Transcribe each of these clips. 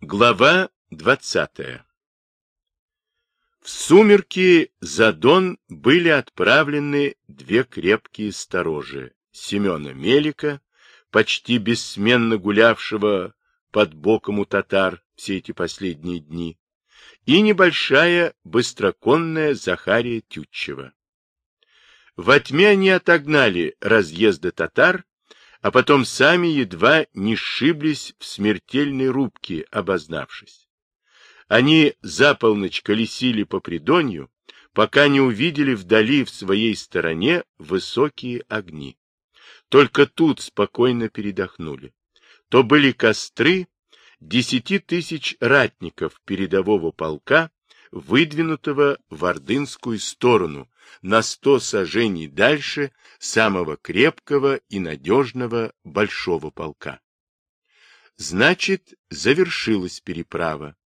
Глава двадцатая В сумерки за Дон были отправлены две крепкие сторожи Семена Мелика, почти бессменно гулявшего под боком у татар все эти последние дни, и небольшая быстроконная Захария Тютчева. Во тьме они отогнали разъезды татар а потом сами едва не сшиблись в смертельной рубке, обознавшись. Они за полночь колесили по придонью, пока не увидели вдали в своей стороне высокие огни. Только тут спокойно передохнули. То были костры десяти тысяч ратников передового полка, выдвинутого в Ордынскую сторону, на сто сажений дальше самого крепкого и надежного большого полка. Значит, завершилась переправа,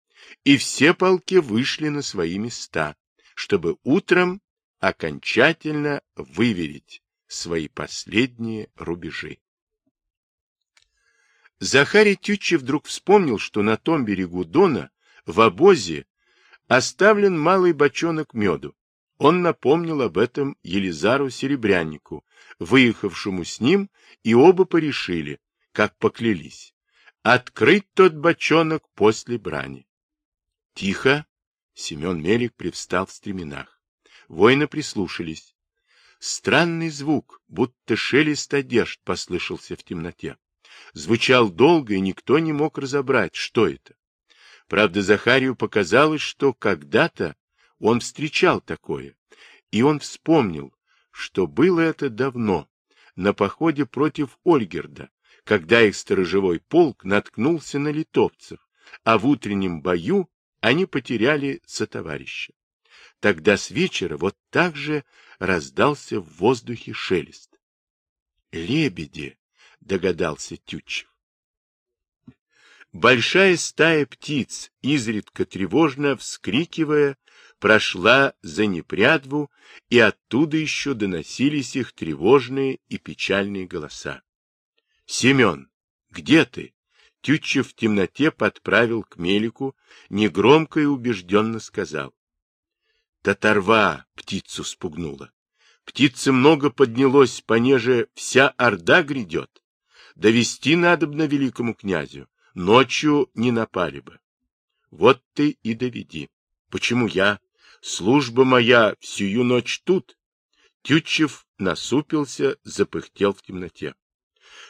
и все полки вышли на свои места, чтобы утром окончательно выверить свои последние рубежи. Захарий Тютчи вдруг вспомнил, что на том берегу Дона в обозе оставлен малый бочонок меду, он напомнил об этом Елизару Серебряннику, выехавшему с ним, и оба порешили, как поклялись, открыть тот бочонок после брани. Тихо! Семен Мелик привстал в стременах. Воины прислушались. Странный звук, будто шелест одежд, послышался в темноте. Звучал долго, и никто не мог разобрать, что это. Правда, Захарию показалось, что когда-то он встречал такое, и он вспомнил, что было это давно, на походе против Ольгерда, когда их сторожевой полк наткнулся на литовцев, а в утреннем бою они потеряли сотоварища. Тогда с вечера вот так же раздался в воздухе шелест. «Лебеди!» — догадался Тютчев. Большая стая птиц, изредка тревожно вскрикивая, прошла за непрядву, и оттуда еще доносились их тревожные и печальные голоса. — Семен, где ты? Тютчев в темноте подправил к Мелику, негромко и убежденно сказал. Татарва птицу спугнула. Птица много поднялось, понеже вся орда грядет. Довести надобно великому князю, ночью не напали бы. Вот ты и доведи. Почему я? Служба моя всю ночь тут. Тютчев насупился, запыхтел в темноте.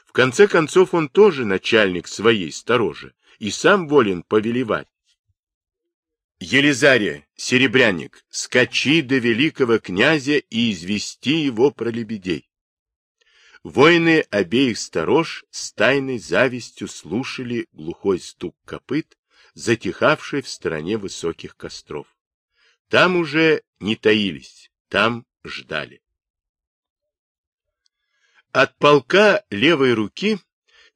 В конце концов, он тоже начальник своей сторожи и сам волен повелевать. Елизария, серебряник, скачи до великого князя и извести его про лебедей. Воины обеих сторож с тайной завистью слушали глухой стук копыт, затихавший в стороне высоких костров. Там уже не таились, там ждали. От полка левой руки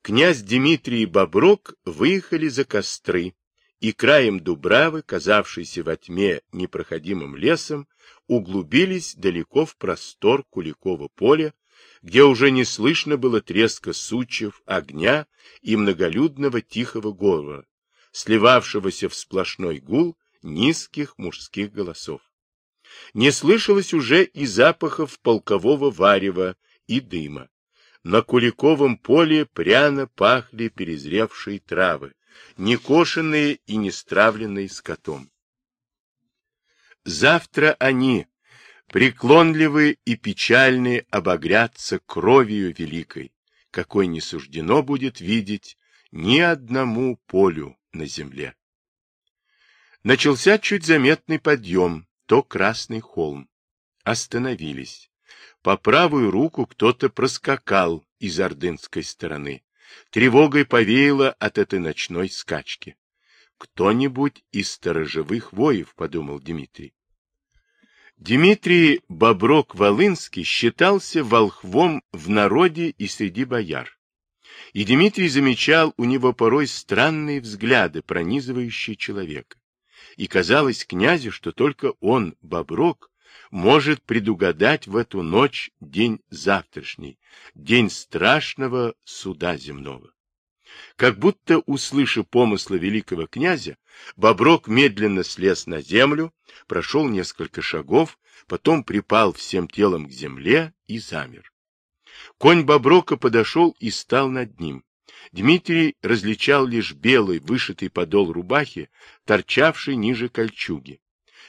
князь Дмитрий и Боброк выехали за костры, и краем Дубравы, казавшейся во тьме непроходимым лесом, углубились далеко в простор Куликова поля, где уже не слышно было треска сучьев, огня и многолюдного тихого говора, сливавшегося в сплошной гул низких мужских голосов. Не слышалось уже и запахов полкового варева и дыма. На Куликовом поле пряно пахли перезревшие травы, некошенные и не стравленные скотом. Завтра они, преклонливые и печальные, обогрятся кровью великой, какой не суждено будет видеть ни одному полю на земле. Начался чуть заметный подъем, то красный холм. Остановились. По правую руку кто-то проскакал из ордынской стороны. Тревогой повеяло от этой ночной скачки. Кто-нибудь из сторожевых воев, подумал Дмитрий. Дмитрий Боброк-Волынский считался волхвом в народе и среди бояр. И Дмитрий замечал у него порой странные взгляды, пронизывающие человека и казалось князю, что только он, Боброк, может предугадать в эту ночь день завтрашний, день страшного суда земного. Как будто, услышав помысла великого князя, Боброк медленно слез на землю, прошел несколько шагов, потом припал всем телом к земле и замер. Конь Боброка подошел и стал над ним. Дмитрий различал лишь белый вышитый подол рубахи, торчавший ниже кольчуги.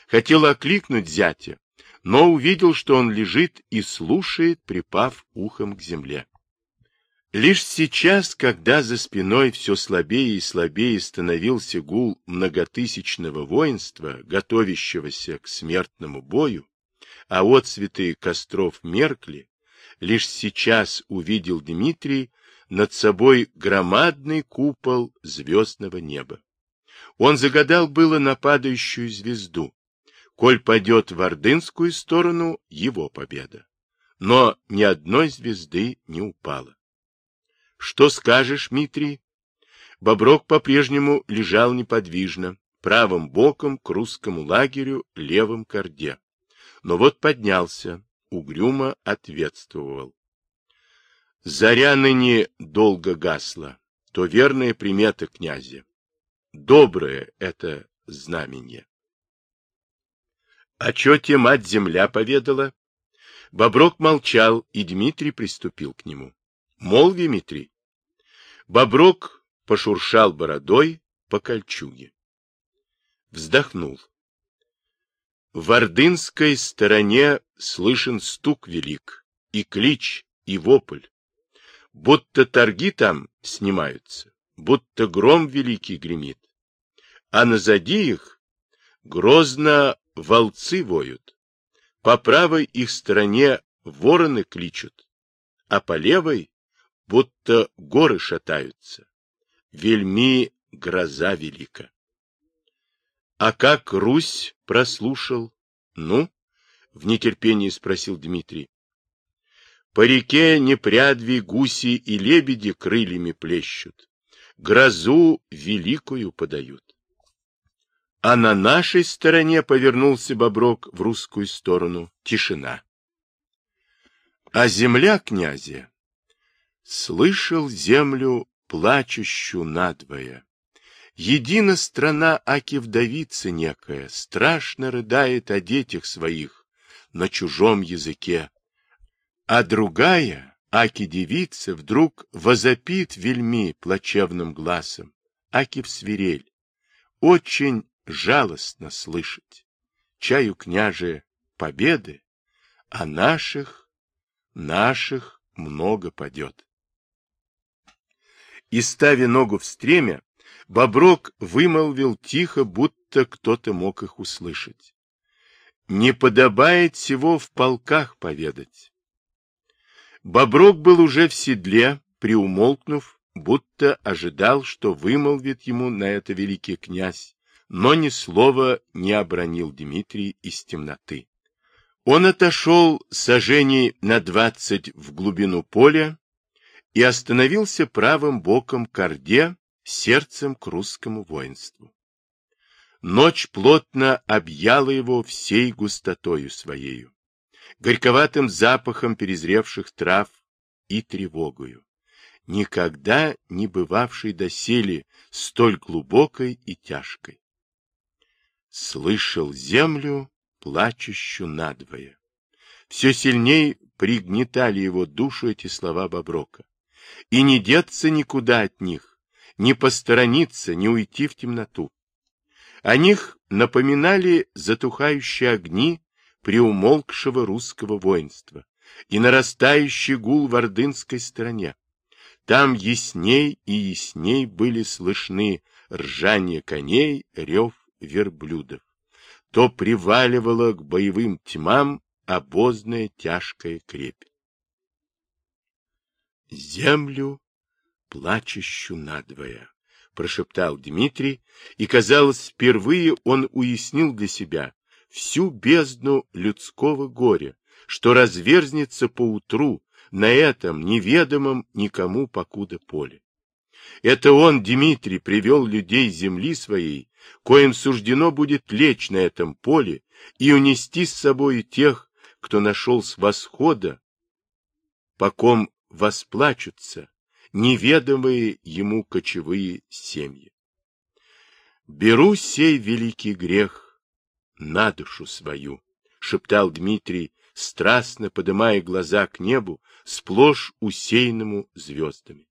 Хотел окликнуть зятя, но увидел, что он лежит и слушает, припав ухом к земле. Лишь сейчас, когда за спиной все слабее и слабее становился гул многотысячного воинства, готовящегося к смертному бою, а отцветы костров меркли, лишь сейчас увидел Дмитрий над собой громадный купол звездного неба. Он загадал было на падающую звезду. Коль пойдет в ордынскую сторону, его победа. Но ни одной звезды не упало. Что скажешь, Митрий? Боброк по-прежнему лежал неподвижно, правым боком к русскому лагерю, левым к орде. Но вот поднялся, угрюмо ответствовал. Заря ныне долго гасла, то верная примета князя. Доброе это знамение. А чё тебе мать-земля поведала? Боброк молчал, и Дмитрий приступил к нему. Молви, Дмитрий. Боброк пошуршал бородой по кольчуге. Вздохнул. В ордынской стороне слышен стук велик, и клич, и вопль. Будто торги там снимаются, будто гром великий гремит. А назади их грозно волцы воют. По правой их стороне вороны кличут, а по левой будто горы шатаются. Вельми гроза велика. А как Русь прослушал? Ну? В нетерпении спросил Дмитрий. По реке непрядви гуси и лебеди крыльями плещут. Грозу великую подают. А на нашей стороне повернулся Боброк в русскую сторону. Тишина. А земля князя Слышал землю плачущую надвое. Едина страна Аки вдовица некая, страшно рыдает о детях своих на чужом языке. А другая, Аки девица, вдруг возопит вельми плачевным глазом, Аки в свирель. Очень жалостно слышать. Чаю княже победы, а наших, наших много падет и, ставя ногу в стремя, Боброк вымолвил тихо, будто кто-то мог их услышать. Не подобает всего в полках поведать. Боброк был уже в седле, приумолкнув, будто ожидал, что вымолвит ему на это великий князь, но ни слова не обронил Дмитрий из темноты. Он отошел сажений на двадцать в глубину поля и остановился правым боком к Орде, сердцем к русскому воинству. Ночь плотно объяла его всей густотою своею, горьковатым запахом перезревших трав и тревогою, никогда не бывавшей доселе столь глубокой и тяжкой. Слышал землю, плачущую надвое. Все сильней пригнетали его душу эти слова Боброка и не деться никуда от них, не посторониться, не уйти в темноту. О них напоминали затухающие огни приумолкшего русского воинства и нарастающий гул в ордынской стороне. Там ясней и ясней были слышны ржание коней, рев верблюдов. То приваливало к боевым тьмам обозная тяжкая крепь землю, плачущую надвое, — прошептал Дмитрий, и, казалось, впервые он уяснил для себя всю бездну людского горя, что разверзнется поутру на этом неведомом никому покуда поле. Это он, Дмитрий, привел людей земли своей, коим суждено будет лечь на этом поле и унести с собой тех, кто нашел с восхода, по ком восплачутся, неведомые ему кочевые семьи. «Беру сей великий грех на душу свою», — шептал Дмитрий, страстно подымая глаза к небу, сплошь усеянному звездами.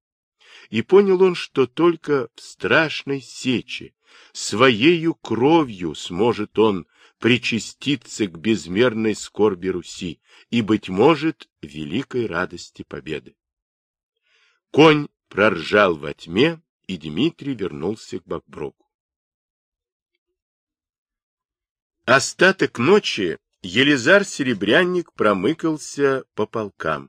И понял он, что только в страшной сече, своею кровью сможет он причаститься к безмерной скорби Руси и, быть может, великой радости победы. Конь проржал во тьме, и Дмитрий вернулся к Бакброку. Остаток ночи Елизар-серебрянник промыкался по полкам,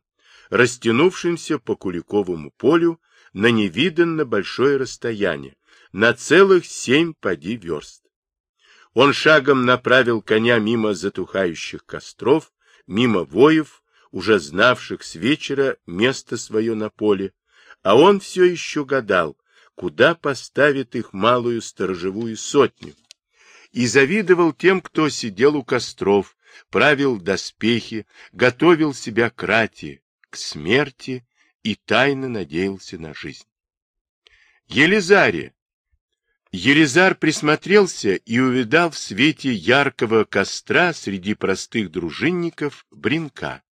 растянувшимся по Куликовому полю на невиданно большое расстояние, на целых семь поди верст. Он шагом направил коня мимо затухающих костров, мимо воев, уже знавших с вечера место свое на поле, а он все еще гадал, куда поставит их малую сторожевую сотню, и завидовал тем, кто сидел у костров, правил доспехи, готовил себя к рати, к смерти и тайно надеялся на жизнь. Елизария! Елизар присмотрелся и увидал в свете яркого костра среди простых дружинников бринка.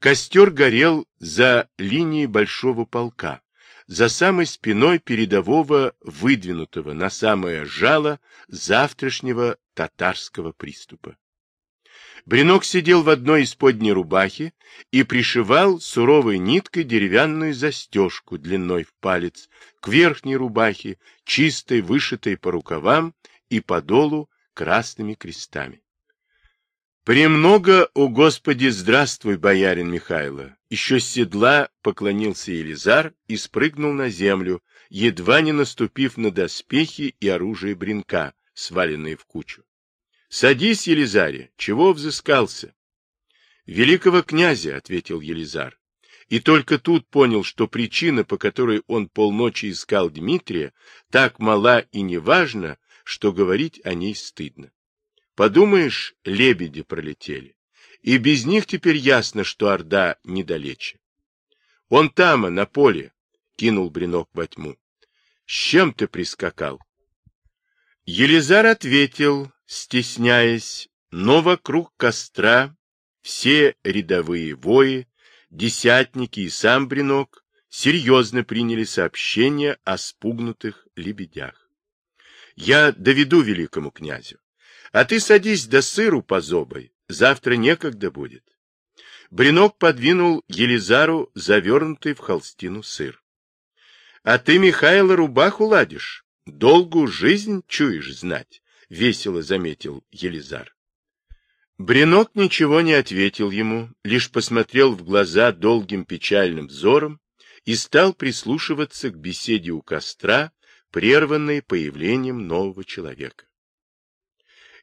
Костер горел за линией большого полка, за самой спиной передового, выдвинутого на самое жало завтрашнего татарского приступа. Бринок сидел в одной из подней рубахи и пришивал суровой ниткой деревянную застежку длиной в палец к верхней рубахе, чистой, вышитой по рукавам и по долу красными крестами. «Премного, о Господи, здравствуй, боярин Михайло!» Еще с седла поклонился Елизар и спрыгнул на землю, едва не наступив на доспехи и оружие бринка, сваленные в кучу. Садись, Елизаре, чего взыскался? Великого князя, ответил Елизар. И только тут понял, что причина, по которой он полночи искал Дмитрия, так мала и неважна, что говорить о ней стыдно. Подумаешь, лебеди пролетели. И без них теперь ясно, что Орда недалече. Он там, на поле, кинул Бринок во тьму. С чем ты прискакал? Елизар ответил, стесняясь, но вокруг костра все рядовые вои, десятники и сам Бринок серьезно приняли сообщение о спугнутых лебедях. Я доведу великому князю, а ты садись до сыру по зобой, завтра некогда будет. Бринок подвинул Елизару завернутый в холстину сыр. — А ты, Михайло, рубаху ладишь, долгую жизнь чуешь знать. — весело заметил Елизар. Бринок ничего не ответил ему, лишь посмотрел в глаза долгим печальным взором и стал прислушиваться к беседе у костра, прерванной появлением нового человека.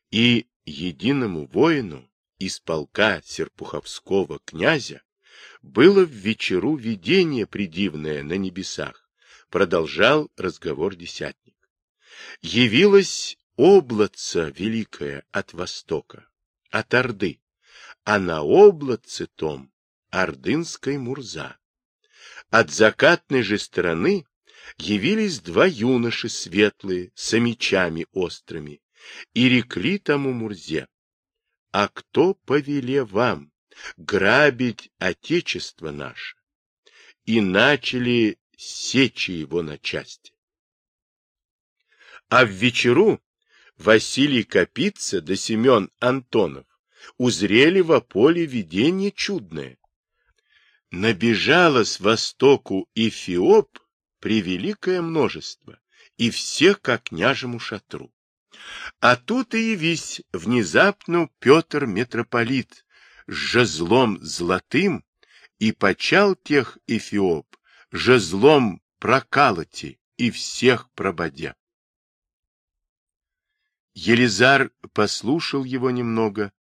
И единому воину из полка Серпуховского князя было в вечеру видение придивное на небесах, продолжал разговор десятник. Явилась облаца великое от востока, от Орды, а на облаце том ордынской Мурза. От закатной же стороны явились два юноши светлые, с мечами острыми, и рекли тому Мурзе, «А кто повеле вам грабить отечество наше?» И начали сечи его на части. А в вечеру Василий Капица да Семен Антонов узрели во поле видение чудное. Набежало с востоку Эфиоп превеликое множество, и всех как княжему шатру. А тут и явись внезапно Петр митрополит с жезлом золотым и почал тех Эфиоп жезлом прокалоти и всех прободя. Елизар послушал его немного,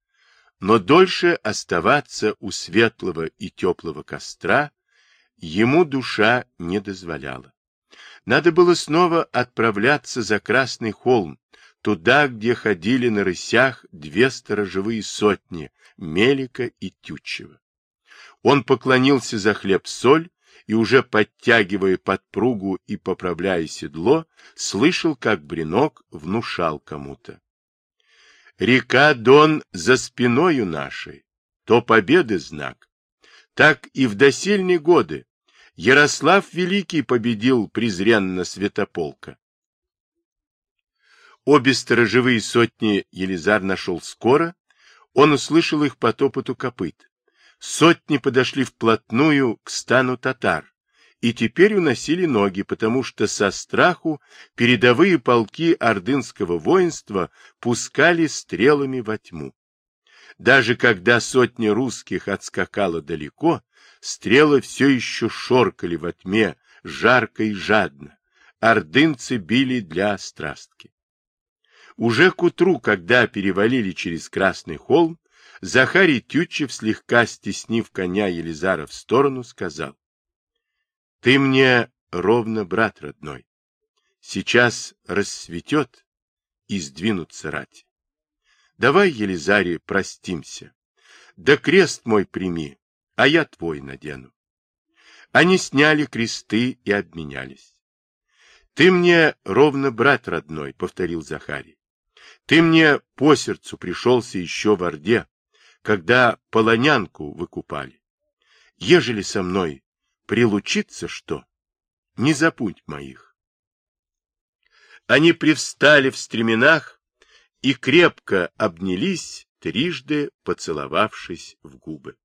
но дольше оставаться у светлого и теплого костра ему душа не дозволяла. Надо было снова отправляться за Красный холм, туда, где ходили на рысях две сторожевые сотни, Мелика и Тютчева. Он поклонился за хлеб-соль и уже подтягивая подпругу и поправляя седло, слышал, как Бринок внушал кому-то. Река Дон за спиною нашей, то победы знак. Так и в досельные годы Ярослав Великий победил презренно Святополка. Обе сторожевые сотни Елизар нашел скоро, он услышал их по топоту копыт. Сотни подошли вплотную к стану татар и теперь уносили ноги, потому что со страху передовые полки ордынского воинства пускали стрелами во тьму. Даже когда сотни русских отскакала далеко, стрелы все еще шоркали во тьме, жарко и жадно. Ордынцы били для страстки. Уже к утру, когда перевалили через Красный холм, Захарий Тютчев, слегка стеснив коня Елизара в сторону, сказал, — Ты мне ровно брат родной. Сейчас рассветет и сдвинутся рати. Давай, Елизаре, простимся. Да крест мой прими, а я твой надену. Они сняли кресты и обменялись. — Ты мне ровно брат родной, — повторил Захарий. Ты мне по сердцу пришелся еще в Орде, когда полонянку выкупали. Ежели со мной прилучиться что, не забудь моих. Они привстали в стременах и крепко обнялись, трижды поцеловавшись в губы.